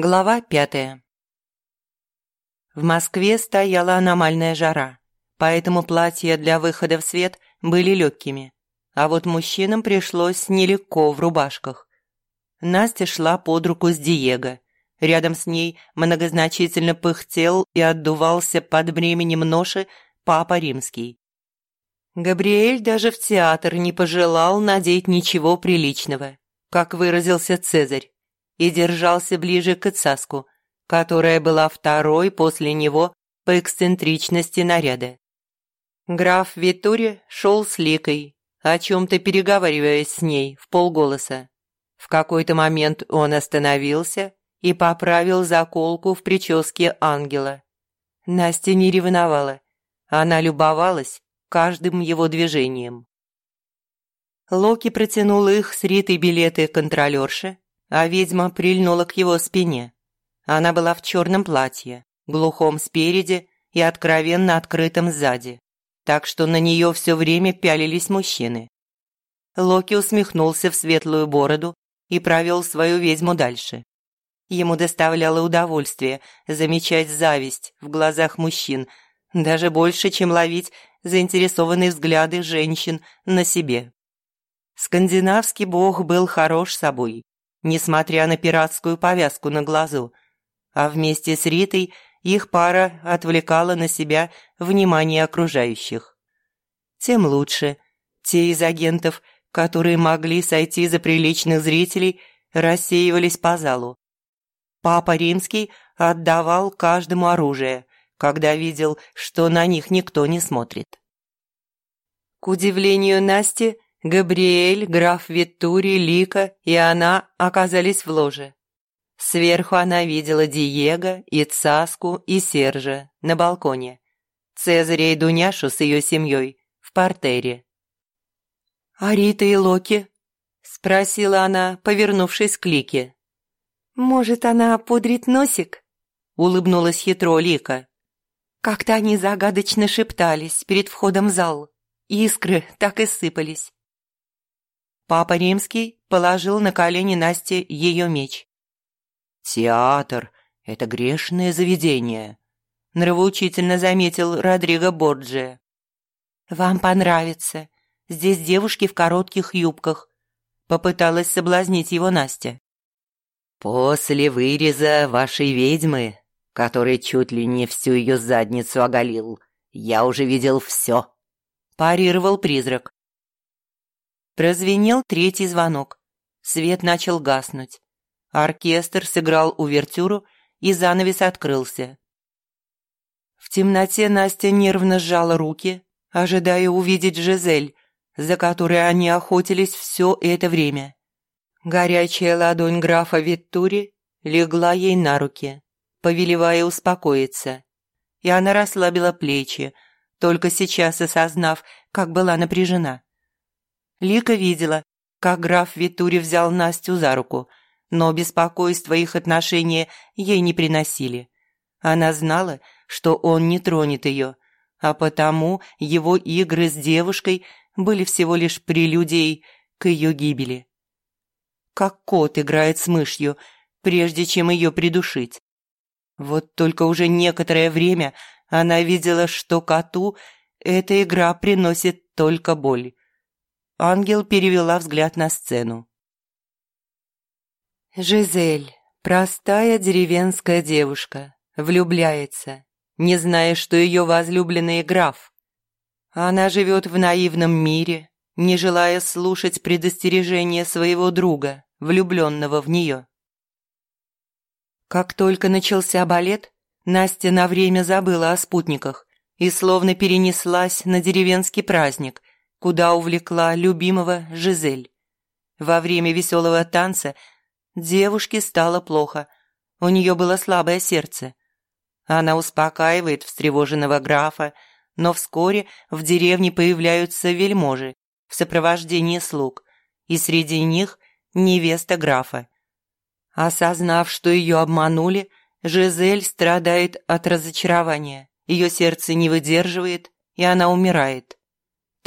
Глава пятая. В Москве стояла аномальная жара, поэтому платья для выхода в свет были легкими, а вот мужчинам пришлось нелегко в рубашках. Настя шла под руку с Диего. Рядом с ней многозначительно пыхтел и отдувался под бременем ноши Папа Римский. Габриэль даже в театр не пожелал надеть ничего приличного, как выразился Цезарь и держался ближе к Ицаску, которая была второй после него по эксцентричности наряда. Граф Витури шел с Ликой, о чем-то переговариваясь с ней в полголоса. В какой-то момент он остановился и поправил заколку в прическе ангела. Настя не ревновала, она любовалась каждым его движением. Локи протянул их с Ритой билеты контролерши, а ведьма прильнула к его спине. Она была в черном платье, глухом спереди и откровенно открытом сзади, так что на нее все время пялились мужчины. Локи усмехнулся в светлую бороду и провел свою ведьму дальше. Ему доставляло удовольствие замечать зависть в глазах мужчин, даже больше, чем ловить заинтересованные взгляды женщин на себе. Скандинавский бог был хорош собой, несмотря на пиратскую повязку на глазу, а вместе с Ритой их пара отвлекала на себя внимание окружающих. Тем лучше. Те из агентов, которые могли сойти за приличных зрителей, рассеивались по залу. Папа Римский отдавал каждому оружие, когда видел, что на них никто не смотрит. К удивлению Насти, Габриэль, граф Виттури, Лика и она оказались в ложе. Сверху она видела Диего, и Цаску, и Сержа на балконе. Цезаря и Дуняшу с ее семьей в портере. «А Рита и Локи?» – спросила она, повернувшись к Лике. «Может, она пудрит носик?» – улыбнулась хитро Лика. Как-то они загадочно шептались перед входом в зал. Искры так и сыпались. Папа Римский положил на колени Насте ее меч. «Театр – это грешное заведение», – нравоучительно заметил Родриго Борджи. «Вам понравится. Здесь девушки в коротких юбках», – попыталась соблазнить его Настя. «После выреза вашей ведьмы, который чуть ли не всю ее задницу оголил, я уже видел все», – парировал призрак. Прозвенел третий звонок. Свет начал гаснуть. Оркестр сыграл увертюру, и занавес открылся. В темноте Настя нервно сжала руки, ожидая увидеть Жизель, за которой они охотились все это время. Горячая ладонь графа Виттури легла ей на руки, повелевая успокоиться, и она расслабила плечи, только сейчас осознав, как была напряжена. Лика видела, как граф Витури взял Настю за руку, но беспокойство их отношения ей не приносили. Она знала, что он не тронет ее, а потому его игры с девушкой были всего лишь прелюдией к ее гибели. Как кот играет с мышью, прежде чем ее придушить. Вот только уже некоторое время она видела, что коту эта игра приносит только боль. Ангел перевела взгляд на сцену. Жизель, простая деревенская девушка, влюбляется, не зная, что ее возлюбленный граф. Она живет в наивном мире, не желая слушать предостережения своего друга, влюбленного в нее. Как только начался балет, Настя на время забыла о спутниках и словно перенеслась на деревенский праздник, куда увлекла любимого Жизель. Во время веселого танца девушке стало плохо, у нее было слабое сердце. Она успокаивает встревоженного графа, но вскоре в деревне появляются вельможи в сопровождении слуг, и среди них невеста графа. Осознав, что ее обманули, Жизель страдает от разочарования. Ее сердце не выдерживает, и она умирает.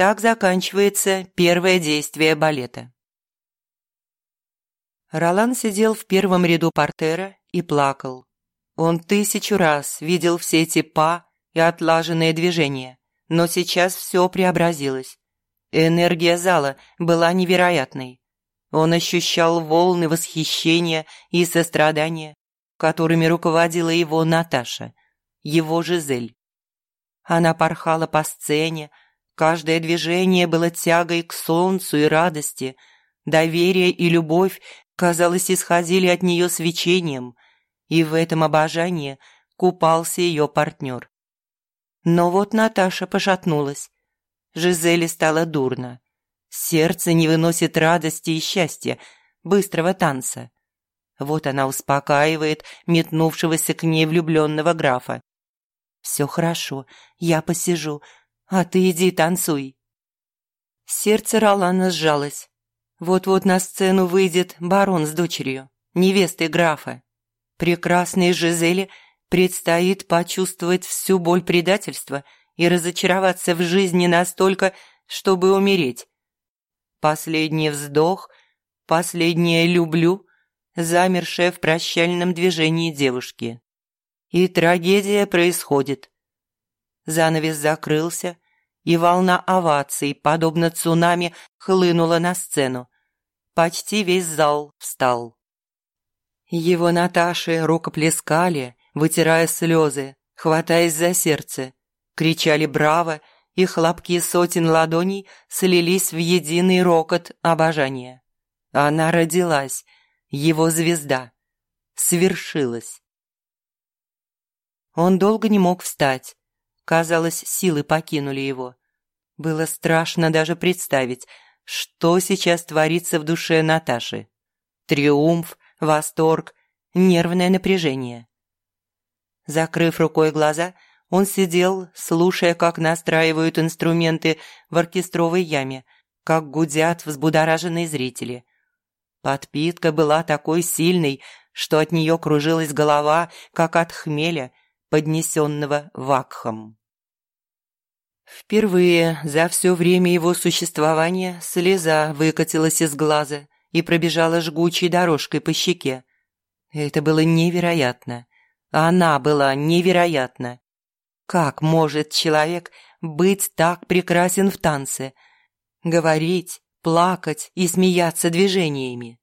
Так заканчивается первое действие балета. Ролан сидел в первом ряду портера и плакал. Он тысячу раз видел все эти па и отлаженные движения, но сейчас все преобразилось. Энергия зала была невероятной. Он ощущал волны восхищения и сострадания, которыми руководила его Наташа, его Жизель. Она порхала по сцене, каждое движение было тягой к солнцу и радости, доверие и любовь, казалось, исходили от нее свечением, и в этом обожании купался ее партнер. Но вот Наташа пошатнулась. Жизели стало дурно. Сердце не выносит радости и счастья, быстрого танца. Вот она успокаивает метнувшегося к ней влюбленного графа. «Все хорошо, я посижу, а ты иди танцуй». Сердце Ролана сжалось. Вот-вот на сцену выйдет барон с дочерью, невестой графа. Прекрасной Жизели предстоит почувствовать всю боль предательства и разочароваться в жизни настолько, чтобы умереть. Последний вздох, последнее «люблю» замершая в прощальном движении девушки. И трагедия происходит. Занавес закрылся, и волна оваций, подобно цунами, хлынула на сцену. Почти весь зал встал. Его Наташи рукоплескали, вытирая слезы, хватаясь за сердце, кричали «Браво!» и хлопки сотен ладоней слились в единый рокот обожания. Она родилась, его звезда, свершилась. Он долго не мог встать. Казалось, силы покинули его. Было страшно даже представить, что сейчас творится в душе Наташи. Триумф, восторг, нервное напряжение. Закрыв рукой глаза, он сидел, слушая, как настраивают инструменты в оркестровой яме, как гудят взбудораженные зрители. Подпитка была такой сильной, что от нее кружилась голова, как от хмеля, поднесенного вакхом. Впервые за все время его существования слеза выкатилась из глаза и пробежала жгучей дорожкой по щеке. Это было невероятно. Она была невероятна. Как может человек быть так прекрасен в танце? Говорить, плакать и смеяться движениями.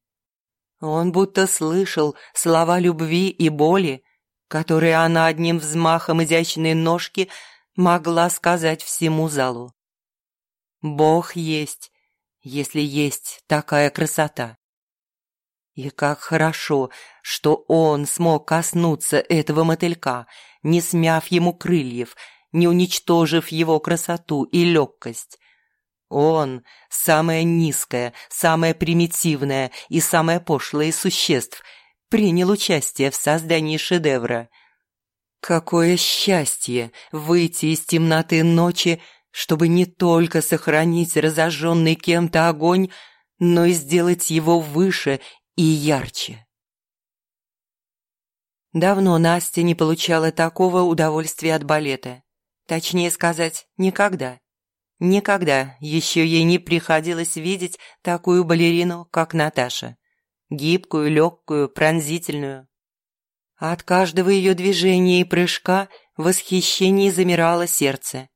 Он будто слышал слова любви и боли, которые она одним взмахом изящной ножки могла сказать всему залу. Бог есть, если есть такая красота. И как хорошо, что он смог коснуться этого мотылька, не смяв ему крыльев, не уничтожив его красоту и легкость. Он – самое низкое, самое примитивное и самое пошлое из существ – принял участие в создании шедевра. Какое счастье выйти из темноты ночи, чтобы не только сохранить разожженный кем-то огонь, но и сделать его выше и ярче. Давно Настя не получала такого удовольствия от балета. Точнее сказать, никогда. Никогда еще ей не приходилось видеть такую балерину, как Наташа. Гибкую, легкую, пронзительную. От каждого ее движения и прыжка в восхищении замирало сердце.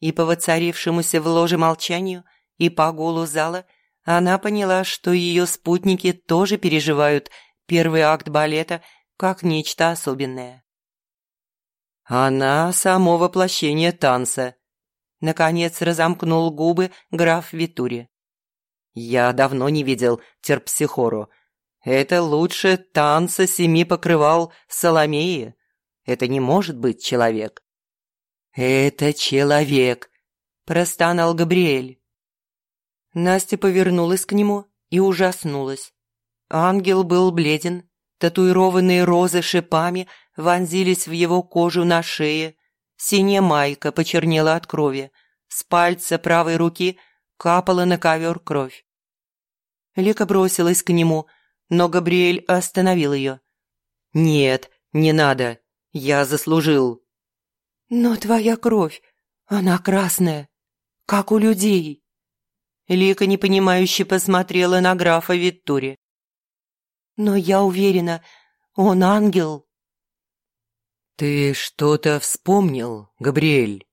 И по воцарившемуся в ложе молчанию, и по гулу зала она поняла, что ее спутники тоже переживают первый акт балета как нечто особенное. «Она само воплощение танца», Наконец разомкнул губы граф Витури. «Я давно не видел терпсихору. Это лучше танца семи покрывал Соломеи. Это не может быть человек». «Это человек», – простонал Габриэль. Настя повернулась к нему и ужаснулась. Ангел был бледен, татуированные розы шипами вонзились в его кожу на шее, Синяя майка почернела от крови. С пальца правой руки капала на ковер кровь. Лика бросилась к нему, но Габриэль остановил ее. «Нет, не надо. Я заслужил». «Но твоя кровь, она красная, как у людей». Лика непонимающе посмотрела на графа Виттури. «Но я уверена, Он ангел!» «Ты что-то вспомнил, Габриэль?»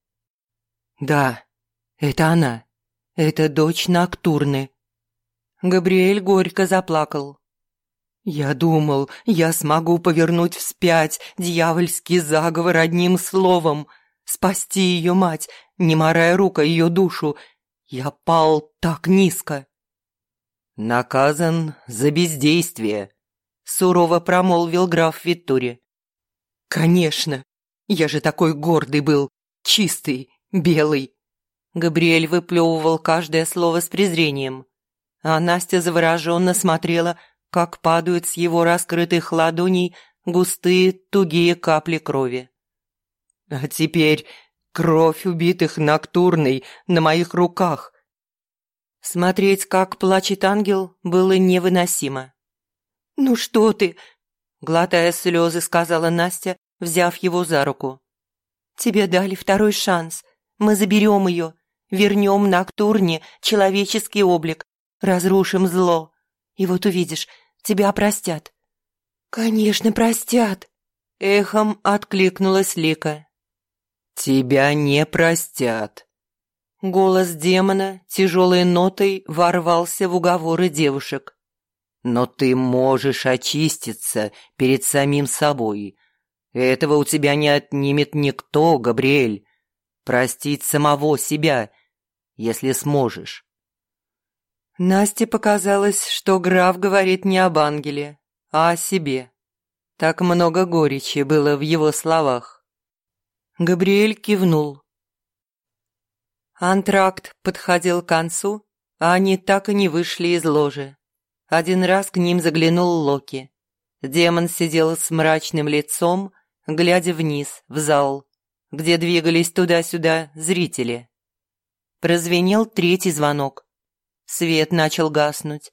«Да, это она. Это дочь Ноктурны». Габриэль горько заплакал. «Я думал, я смогу повернуть вспять дьявольский заговор одним словом, спасти ее мать, не морая рука ее душу. Я пал так низко». «Наказан за бездействие», – сурово промолвил граф Виттури. «Конечно! Я же такой гордый был, чистый, белый!» Габриэль выплевывал каждое слово с презрением, а Настя завороженно смотрела, как падают с его раскрытых ладоней густые тугие капли крови. «А теперь кровь убитых Ноктурной на моих руках!» Смотреть, как плачет ангел, было невыносимо. «Ну что ты?» – глотая слезы, сказала Настя, взяв его за руку. «Тебе дали второй шанс. Мы заберем ее, вернем Ноктурне человеческий облик, разрушим зло. И вот увидишь, тебя простят». «Конечно, простят!» – эхом откликнулась Лика. «Тебя не простят!» Голос демона тяжелой нотой ворвался в уговоры девушек. «Но ты можешь очиститься перед самим собой, этого у тебя не отнимет никто, Габриэль. Простить самого себя, если сможешь. Насте показалось, что граф говорит не об ангеле, а о себе. Так много горечи было в его словах. Габриэль кивнул. Антракт подходил к концу, а они так и не вышли из ложи. Один раз к ним заглянул Локи. Демон сидел с мрачным лицом, глядя вниз, в зал, где двигались туда-сюда зрители. Прозвенел третий звонок. Свет начал гаснуть.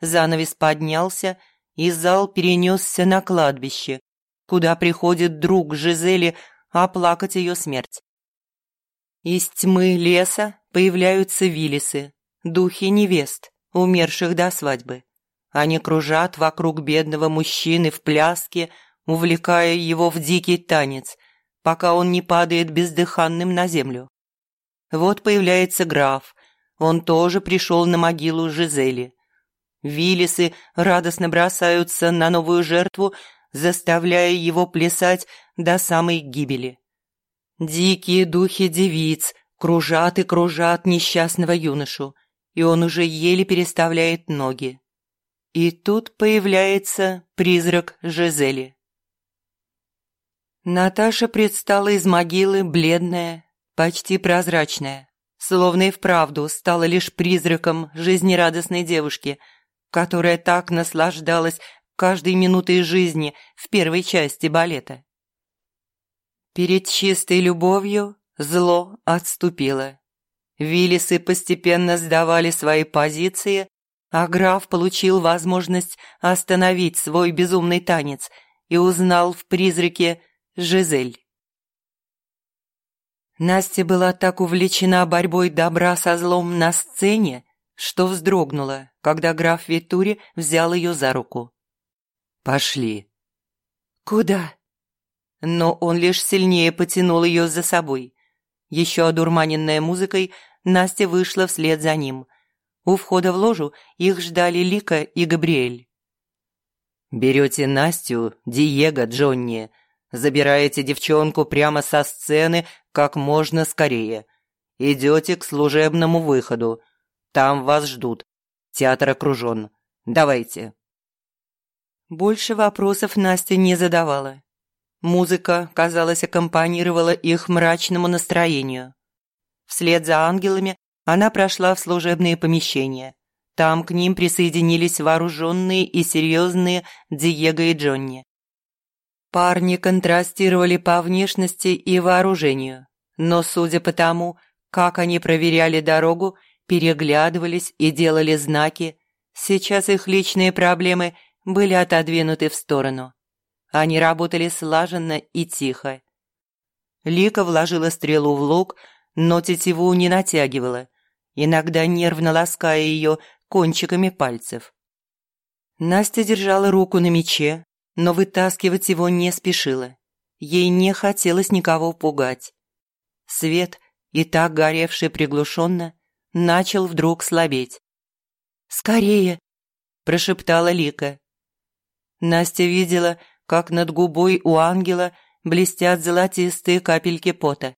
Занавес поднялся, и зал перенесся на кладбище, куда приходит друг Жизели оплакать ее смерть. Из тьмы леса появляются вилисы, духи невест, умерших до свадьбы. Они кружат вокруг бедного мужчины в пляске, увлекая его в дикий танец, пока он не падает бездыханным на землю. Вот появляется граф, он тоже пришел на могилу Жизели. Виллисы радостно бросаются на новую жертву, заставляя его плясать до самой гибели. Дикие духи девиц кружат и кружат несчастного юношу, и он уже еле переставляет ноги. И тут появляется призрак Жизели. Наташа предстала из могилы бледная, почти прозрачная, словно и вправду стала лишь призраком жизнерадостной девушки, которая так наслаждалась каждой минутой жизни в первой части балета. Перед чистой любовью зло отступило. Виллисы постепенно сдавали свои позиции, а граф получил возможность остановить свой безумный танец и узнал в призраке Жизель. Настя была так увлечена борьбой добра со злом на сцене, что вздрогнула, когда граф Витури взял ее за руку. «Пошли». «Куда?» Но он лишь сильнее потянул ее за собой. Еще одурманенная музыкой, Настя вышла вслед за ним. У входа в ложу их ждали Лика и Габриэль. «Берете Настю, Диего, Джонни», Забираете девчонку прямо со сцены как можно скорее. Идете к служебному выходу. Там вас ждут. Театр окружен. Давайте». Больше вопросов Настя не задавала. Музыка, казалось, аккомпанировала их мрачному настроению. Вслед за ангелами она прошла в служебные помещения. Там к ним присоединились вооруженные и серьезные Диего и Джонни. Парни контрастировали по внешности и вооружению, но судя по тому, как они проверяли дорогу, переглядывались и делали знаки, сейчас их личные проблемы были отодвинуты в сторону. Они работали слаженно и тихо. Лика вложила стрелу в лук, но тетиву не натягивала, иногда нервно лаская ее кончиками пальцев. Настя держала руку на мече, но вытаскивать его не спешила. Ей не хотелось никого пугать. Свет, и так горевший приглушенно, начал вдруг слабеть. «Скорее!» – прошептала Лика. Настя видела, как над губой у ангела блестят золотистые капельки пота.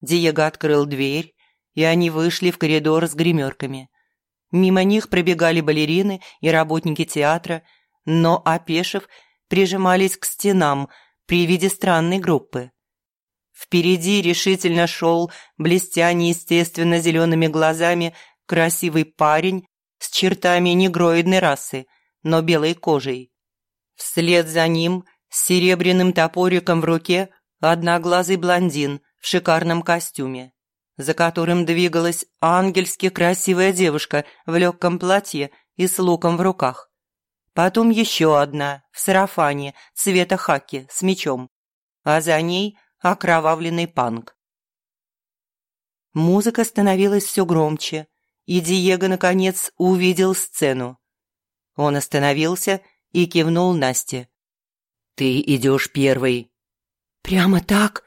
Диего открыл дверь, и они вышли в коридор с гримерками. Мимо них пробегали балерины и работники театра, но, опешив, прижимались к стенам при виде странной группы. Впереди решительно шел, блестя неестественно зелеными глазами, красивый парень с чертами негроидной расы, но белой кожей. Вслед за ним, с серебряным топориком в руке, одноглазый блондин в шикарном костюме, за которым двигалась ангельски красивая девушка в легком платье и с луком в руках. Потом еще одна в сарафане цвета хаки с мечом, а за ней окровавленный панк. Музыка становилась все громче, и Диего, наконец, увидел сцену. Он остановился и кивнул Насте. «Ты идешь первой». «Прямо так?»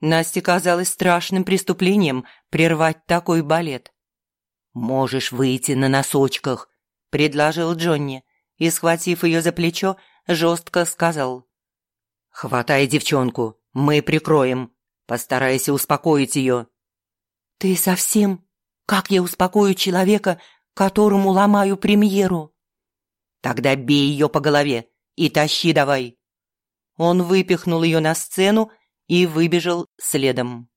Насте казалось страшным преступлением прервать такой балет. «Можешь выйти на носочках», – предложил Джонни и, схватив ее за плечо, жестко сказал. «Хватай девчонку, мы прикроем. Постарайся успокоить ее». «Ты совсем? Как я успокою человека, которому ломаю премьеру?» «Тогда бей ее по голове и тащи давай». Он выпихнул ее на сцену и выбежал следом.